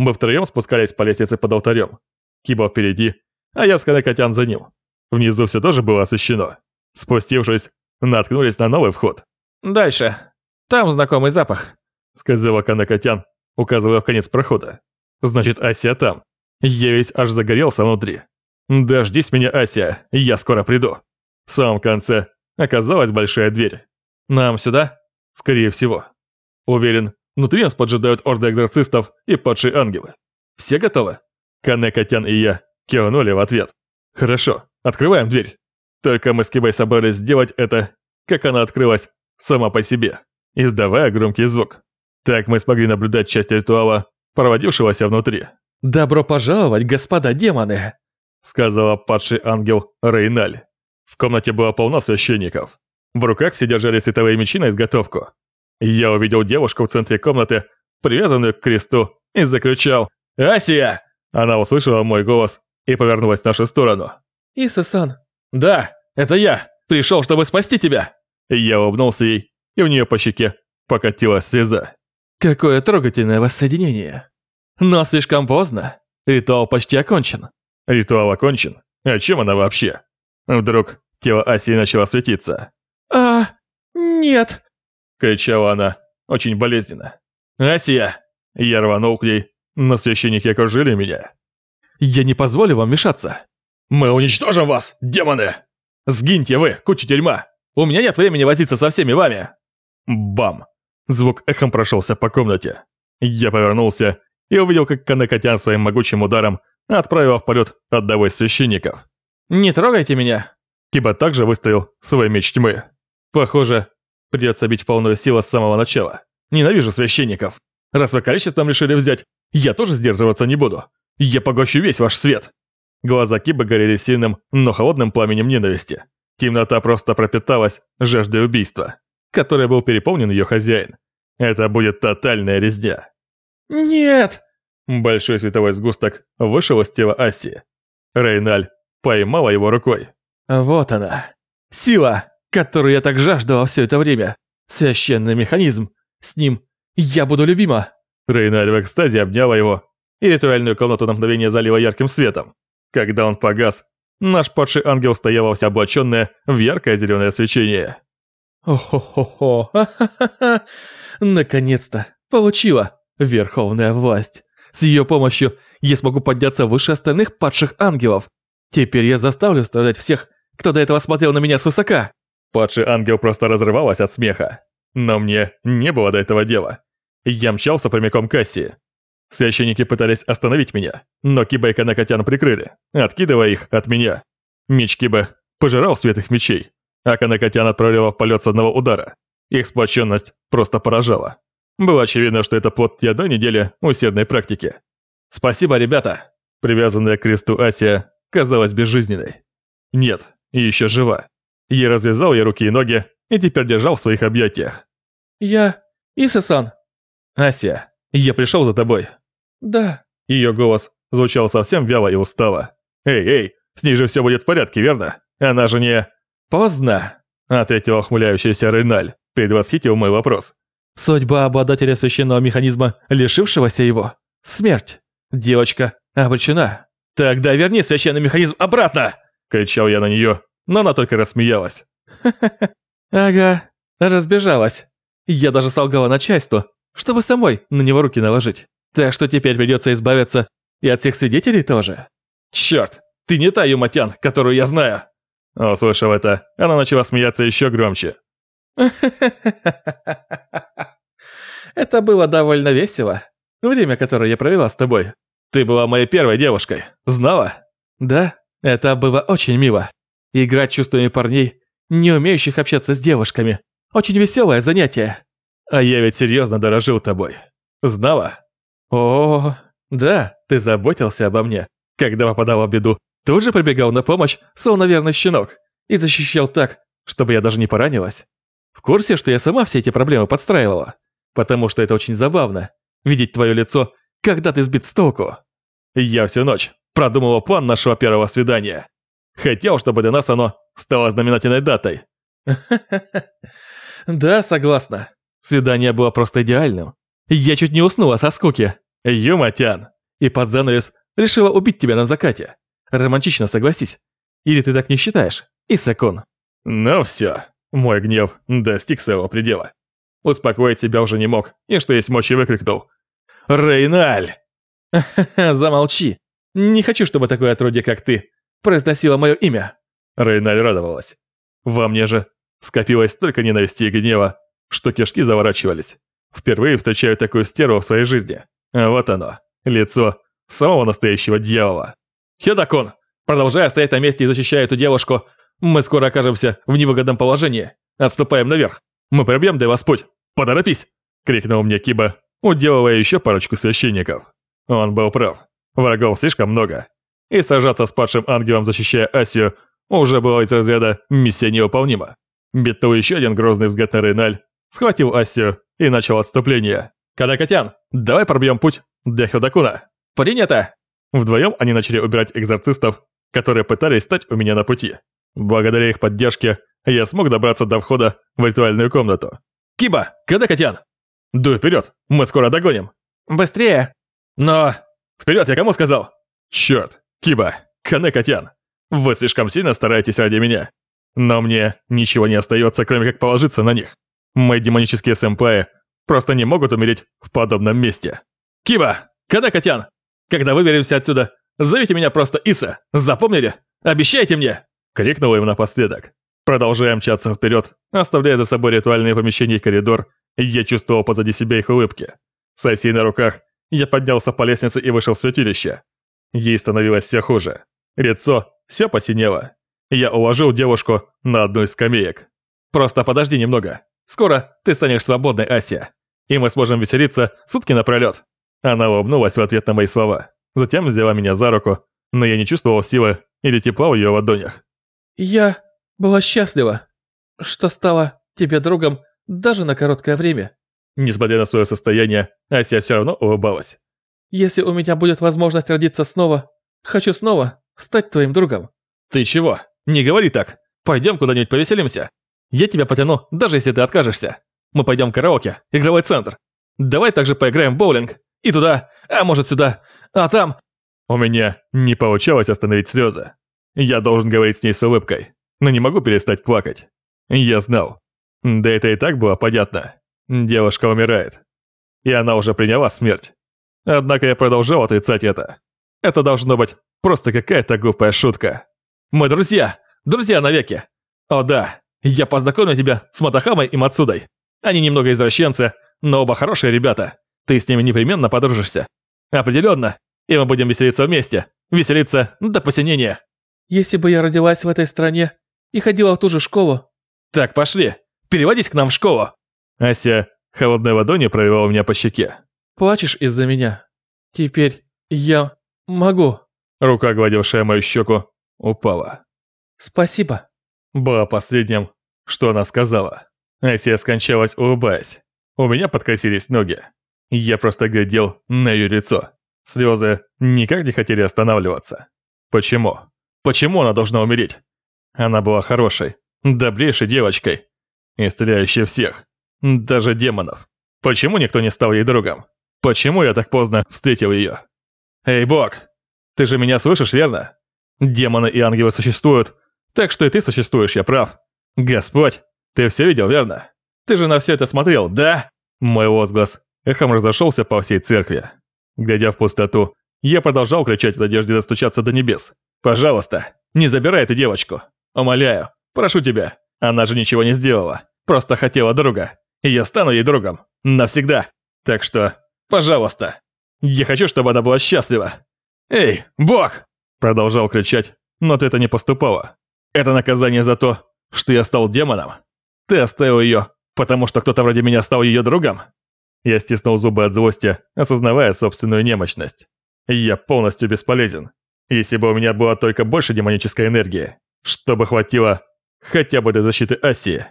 Мы втроем спускались по лестнице под алтарем. Киба впереди, а я с Канекотян за ним. Внизу все тоже было освещено. Спустившись, наткнулись на новый вход. «Дальше. Там знакомый запах», — сказала Канекотян, указывая в конец прохода. «Значит, Асия там. Я весь аж загорелся внутри. Дождись меня, Асия, я скоро приду». В самом конце оказалась большая дверь. «Нам сюда?» «Скорее всего». Уверен, внутри нас поджидают орды экзорцистов и падшие ангелы. Все готовы? Канекотян и я кивнули в ответ. «Хорошо, открываем дверь». Только мы с Кибой собрались сделать это, как она открылась сама по себе, издавая громкий звук. Так мы смогли наблюдать часть ритуала, проводившегося внутри. «Добро пожаловать, господа демоны!» сказала падший ангел Рейналь. В комнате было полно священников. В руках все держали световые мечи на изготовку. Я увидел девушку в центре комнаты, привязанную к кресту, и закричал «Асия!». Она услышала мой голос и повернулась в нашу сторону. «Иса-сан, «Да, это я! Пришел, чтобы спасти тебя!» Я улыбнулся ей, и у нее по щеке покатилась слеза. Какое трогательное воссоединение. Но слишком поздно. Ритуал почти окончен. Ритуал окончен? О чем она вообще? Вдруг тело Асии начало светиться. «А, нет!» Кричала она, очень болезненно. «Асия!» Я рванул к ней, но священники окружили меня. «Я не позволю вам мешаться!» «Мы уничтожим вас, демоны! Сгиньте вы, куча тюрьма! У меня нет времени возиться со всеми вами!» Бам! Звук эхом прошелся по комнате. Я повернулся и увидел, как Канекотян своим могучим ударом отправил в полет одного из священников. «Не трогайте меня!» Киба также выставил свой меч тьмы. Похоже, придется бить полную силу с самого начала. Ненавижу священников. Раз вы количеством решили взять, я тоже сдерживаться не буду. Я поглощу весь ваш свет. Глаза Киба горели сильным, но холодным пламенем ненависти. Темнота просто пропиталась жаждой убийства, которой был переполнен ее хозяин. Это будет тотальная резня. «Нет!» Большой световой сгусток вышел из тела Асии. Рейналь поймала его рукой. «Вот она. Сила, которую я так жаждала все это время. Священный механизм. С ним я буду любима». Рейналь в экстазе обняла его, и ритуальную комнату на мгновение залила ярким светом. Когда он погас, наш падший ангел стоял вся облаченная в яркое зеленое свечение. «О-хо-хо-хо! Наконец-то! Получила! Верховная власть! С ее помощью я смогу подняться выше остальных падших ангелов! Теперь я заставлю страдать всех, кто до этого смотрел на меня свысока!» Падший ангел просто разрывалась от смеха. Но мне не было до этого дела. Я мчался прямиком к Кассии. Священники пытались остановить меня, но Киба и Канакатян прикрыли, откидывая их от меня. Меч Киба пожирал свет их мечей, а Канакатян отправила в полет с одного удара. Их сплоченность просто поражала. Было очевидно, что это плод одной недели усердной практики. «Спасибо, ребята!» Привязанная к кресту Асия казалась безжизненной. Нет, еще жива. Я развязал ей руки и ноги и теперь держал в своих объятиях. «Я... Иса-сан!» «Асия, я пришел за тобой. «Да». Ее голос звучал совсем вяло и устало. «Эй, эй, с ней же все будет в порядке, верно? Она же не...» «Поздно», — ответил охмыляющийся Реналь, предвосхитил мой вопрос. «Судьба обладателя священного механизма, лишившегося его? Смерть. Девочка обречена». «Тогда верни священный механизм обратно!» — кричал я на нее, но она только рассмеялась. «Ага, разбежалась. Я даже солгала начальству, чтобы самой на него руки наложить. Так что теперь придется избавиться и от всех свидетелей тоже. Черт, ты не та Юматян, которую я знаю. Услышав это, она начала смеяться еще громче. Это было довольно весело. Время, которое я провела с тобой. Ты была моей первой девушкой. Знала? Да, это было очень мило. Играть чувствами парней, не умеющих общаться с девушками. Очень веселое занятие. А я ведь серьезно дорожил тобой. Знала? О, да, ты заботился обо мне. Когда попадал в беду, тут же прибегал на помощь, словно верный щенок, и защищал так, чтобы я даже не поранилась. В курсе, что я сама все эти проблемы подстраивала? Потому что это очень забавно, видеть твое лицо, когда ты сбит с толку. Я всю ночь продумывал план нашего первого свидания. Хотел, чтобы для нас оно стало знаменательной датой. Да, согласна. Свидание было просто идеальным. Я чуть не уснула со скуки. Юматян. И под занавес решила убить тебя на закате. Романтично, согласись. Или ты так не считаешь, Исакон? Ну все, мой гнев достиг своего предела. Успокоить себя уже не мог, и что есть мочи выкрикнул. «Рейналь!» Замолчи. Не хочу, чтобы такое отродье, как ты, произносило мое имя. Рейналь радовалась. Во мне же скопилось столько ненависти и гнева, что кишки заворачивались. Впервые встречаю такую стерву в своей жизни. А вот оно, лицо самого настоящего дьявола. Хедакон, продолжая стоять на месте и защищая эту девушку, мы скоро окажемся в невыгодном положении. Отступаем наверх. Мы пробьем до вас путь. Поторопись!» — крикнул мне Киба, уделывая еще парочку священников. Он был прав. Врагов слишком много. И сражаться с падшим ангелом, защищая Асию, уже было из разряда «миссия невыполнима». Битнул еще один грозный взгляд на Рейналь, схватил Асию и начал отступление. «Кадакатян, давай пробьем путь для Хёдакуна». «Принято!» Вдвоем они начали убирать экзорцистов, которые пытались стать у меня на пути. Благодаря их поддержке, я смог добраться до входа в ритуальную комнату. «Киба, Кадакатян!» «Дуй вперед, мы скоро догоним!» «Быстрее!» «Но...» «Вперед, я кому сказал?» «Черт, Киба, Канекатян, вы слишком сильно стараетесь ради меня. Но мне ничего не остается, кроме как положиться на них. Мои демонические сэмпаи просто не могут умереть в подобном месте. Киба, Канекатян, когда выберемся отсюда, зовите меня просто Иса, запомнили? Обещайте мне!» Крикнул им напоследок. Продолжая мчаться вперед, оставляя за собой ритуальные помещения и коридор, я чувствовал позади себя их улыбки. С на руках я поднялся по лестнице и вышел в святилище. Ей становилось все хуже. Лицо все посинело. Я уложил девушку на одну из скамеек. «Просто подожди немного. Скоро ты станешь свободной, Ася. И мы сможем веселиться сутки напролет». Она улыбнулась в ответ на мои слова. Затем взяла меня за руку, но я не чувствовал силы или тепла в ее ладонях. «Я была счастлива, что стала тебе другом даже на короткое время». Несмотря на свое состояние, Ася все равно улыбалась. «Если у меня будет возможность родиться снова, хочу снова стать твоим другом». «Ты чего? Не говори так. Пойдем куда-нибудь повеселимся. Я тебя потяну, даже если ты откажешься. Мы пойдем в караоке, игровой центр. Давай также поиграем в боулинг. И туда, а может сюда, а там...» У меня не получалось остановить слезы. Я должен говорить с ней с улыбкой, но не могу перестать плакать. Я знал. Да это и так было понятно. Девушка умирает. И она уже приняла смерть. Однако я продолжал отрицать это. Это должно быть просто какая-то глупая шутка. Мы друзья, друзья навеки. О да, я познакомлю тебя с Матахамой и Мацудой. Они немного извращенцы, но оба хорошие ребята. Ты с ними непременно подружишься. Определенно. И мы будем веселиться вместе. Веселиться до посинения. Если бы я родилась в этой стране и ходила в ту же школу. Так, пошли. Переводись к нам в школу. Ася холодной ладонью провела меня по щеке. «Плачешь из-за меня? Теперь я могу». Рука, гладившая мою щеку, упала. «Спасибо». Было последним, что она сказала. Ася скончалась, улыбаясь. У меня подкосились ноги. Я просто глядел на ее лицо. Слезы никак не хотели останавливаться. Почему? Почему она должна умереть? Она была хорошей, добрейшей девочкой, исцеляющей всех. Даже демонов. Почему никто не стал ей другом? Почему я так поздно встретил ее? Эй, Бог, ты же меня слышишь, верно? Демоны и ангелы существуют, так что и ты существуешь, я прав. Господь, ты все видел, верно? Ты же на все это смотрел, да? Мой возглас эхом разошелся по всей церкви. Глядя в пустоту, я продолжал кричать в надежде достучаться до небес. «Пожалуйста, не забирай эту девочку. Умоляю, прошу тебя. Она же ничего не сделала. Просто хотела друга и я стану ей другом. Навсегда. Так что, пожалуйста. Я хочу, чтобы она была счастлива. Эй, Бог! Продолжал кричать, но ты это не поступало. Это наказание за то, что я стал демоном. Ты оставил ее, потому что кто-то вроде меня стал ее другом. Я стиснул зубы от злости, осознавая собственную немощность. Я полностью бесполезен. Если бы у меня было только больше демонической энергии, чтобы хватило хотя бы до защиты Асии.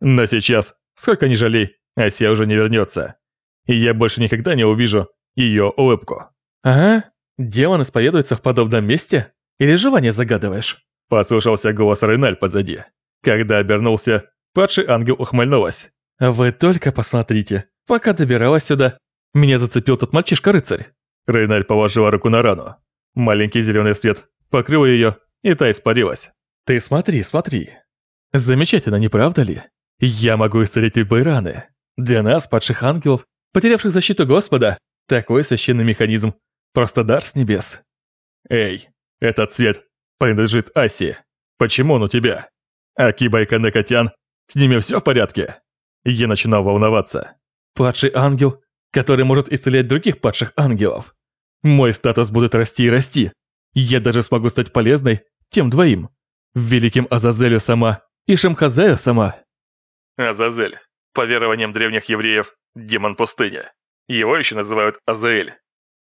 Но сейчас Сколько ни жалей, Ася уже не вернется. И я больше никогда не увижу ее улыбку. «Ага, демон исповедуется в подобном месте? Или желание загадываешь?» Послушался голос Реналь позади. Когда обернулся, падший ангел ухмыльнулась. «Вы только посмотрите, пока добиралась сюда, меня зацепил тот мальчишка-рыцарь. Рейналь положила руку на рану. Маленький зеленый свет покрыл ее, и та испарилась. «Ты смотри, смотри. Замечательно, не правда ли? Я могу исцелить любые раны. Для нас, падших ангелов, потерявших защиту Господа, такой священный механизм – просто дар с небес». «Эй, этот цвет принадлежит Аси. Почему он у тебя? Акиба и Канекатян, с ними все в порядке?» Я начинал волноваться. «Падший ангел, который может исцелять других падших ангелов. Мой статус будет расти и расти. Я даже смогу стать полезной тем двоим. Великим Азазелю сама и Шамхазаю сама». Азазель. По верованиям древних евреев, демон пустыни. Его еще называют Азаэль.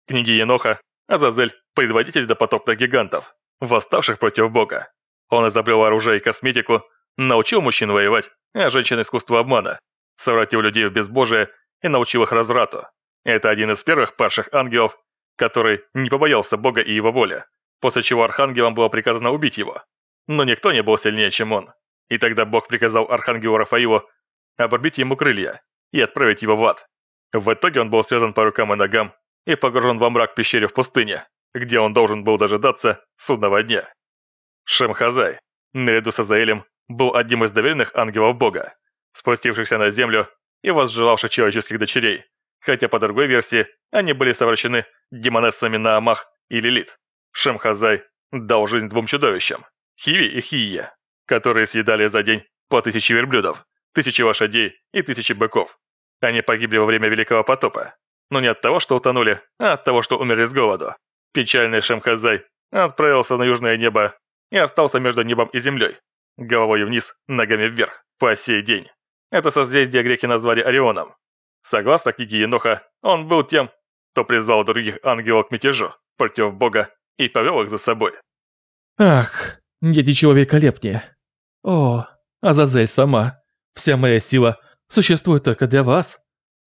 Книги Еноха Азазель – предводитель допотопных гигантов, восставших против Бога. Он изобрел оружие и косметику, научил мужчин воевать, а женщин искусство обмана, совратил людей в безбожие и научил их разврату. Это один из первых падших ангелов, который не побоялся Бога и его воли, после чего архангелам было приказано убить его. Но никто не был сильнее, чем он. И тогда Бог приказал архангелу Рафаилу оборбить ему крылья и отправить его в ад. В итоге он был связан по рукам и ногам и погружен во мрак пещере в пустыне, где он должен был дожидаться судного дня. Шемхазай, наряду с Азаэлем, был одним из доверенных ангелов Бога, спустившихся на землю и возжелавших человеческих дочерей, хотя по другой версии они были совращены демонессами Наамах и Лилит. Шемхазай дал жизнь двум чудовищам, Хиви и Хия, которые съедали за день по тысяче верблюдов, тысячи лошадей и тысячи быков. Они погибли во время Великого потопа, но не от того, что утонули, а от того, что умерли с голоду. Печальный Шемхазай отправился на южное небо и остался между небом и землей, головой вниз, ногами вверх, по сей день. Это созвездие греки назвали Орионом. Согласно книге Еноха, он был тем, кто призвал других ангелов к мятежу против Бога и повел их за собой. Ах, нет ничего великолепнее. О, Азазель сама. Вся моя сила существует только для вас.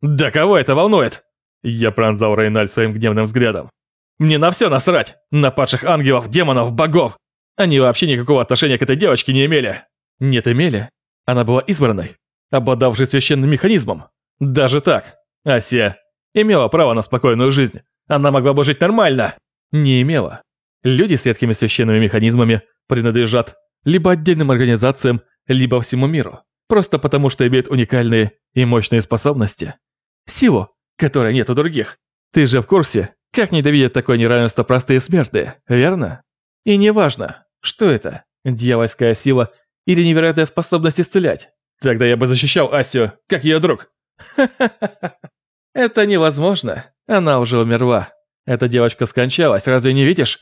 Да кого это волнует? Я пронзал Рейналь своим гневным взглядом. Мне на все насрать! На падших ангелов, демонов, богов! Они вообще никакого отношения к этой девочке не имели. Нет, имели. Она была избранной, обладавшей священным механизмом. Даже так. Асия имела право на спокойную жизнь. Она могла бы жить нормально. Не имела. Люди с редкими священными механизмами принадлежат либо отдельным организациям, либо всему миру. Просто потому, что имеют уникальные и мощные способности. Силу, которой нет у других. Ты же в курсе, как недовидят такое неравенство простые смертные, верно? И неважно, что это, дьявольская сила или невероятная способность исцелять. Тогда я бы защищал Асию, как ее друг. Это невозможно. Она уже умерла. Эта девочка скончалась, разве не видишь?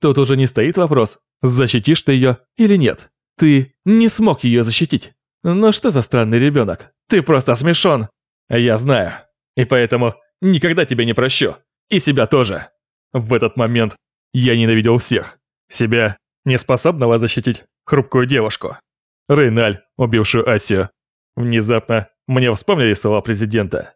Тут уже не стоит вопрос, защитишь ты ее или нет. Ты не смог ее защитить. Ну что за странный ребенок? Ты просто смешон. Я знаю. И поэтому никогда тебя не прощу. И себя тоже. В этот момент я ненавидел всех. Себя, неспособного защитить хрупкую девушку. Рейналь, убившую Асию. Внезапно мне вспомнили слова президента.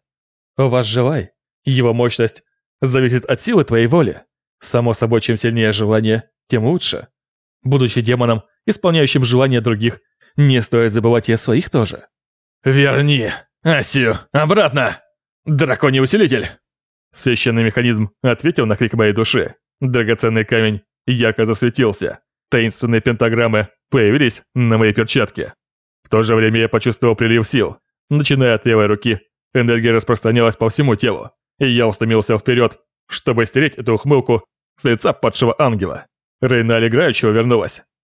«У вас желай. Его мощность зависит от силы твоей воли. Само собой, чем сильнее желание, тем лучше. Будучи демоном, исполняющим желания других, не стоит забывать и о своих тоже. «Верни Асию обратно! Драконий усилитель!» Священный механизм ответил на крик моей души. Драгоценный камень ярко засветился. Таинственные пентаграммы появились на моей перчатке. В то же время я почувствовал прилив сил. Начиная от левой руки, энергия распространялась по всему телу, и я устремился вперед, чтобы стереть эту ухмылку с лица падшего ангела. Рейна играючего вернулась.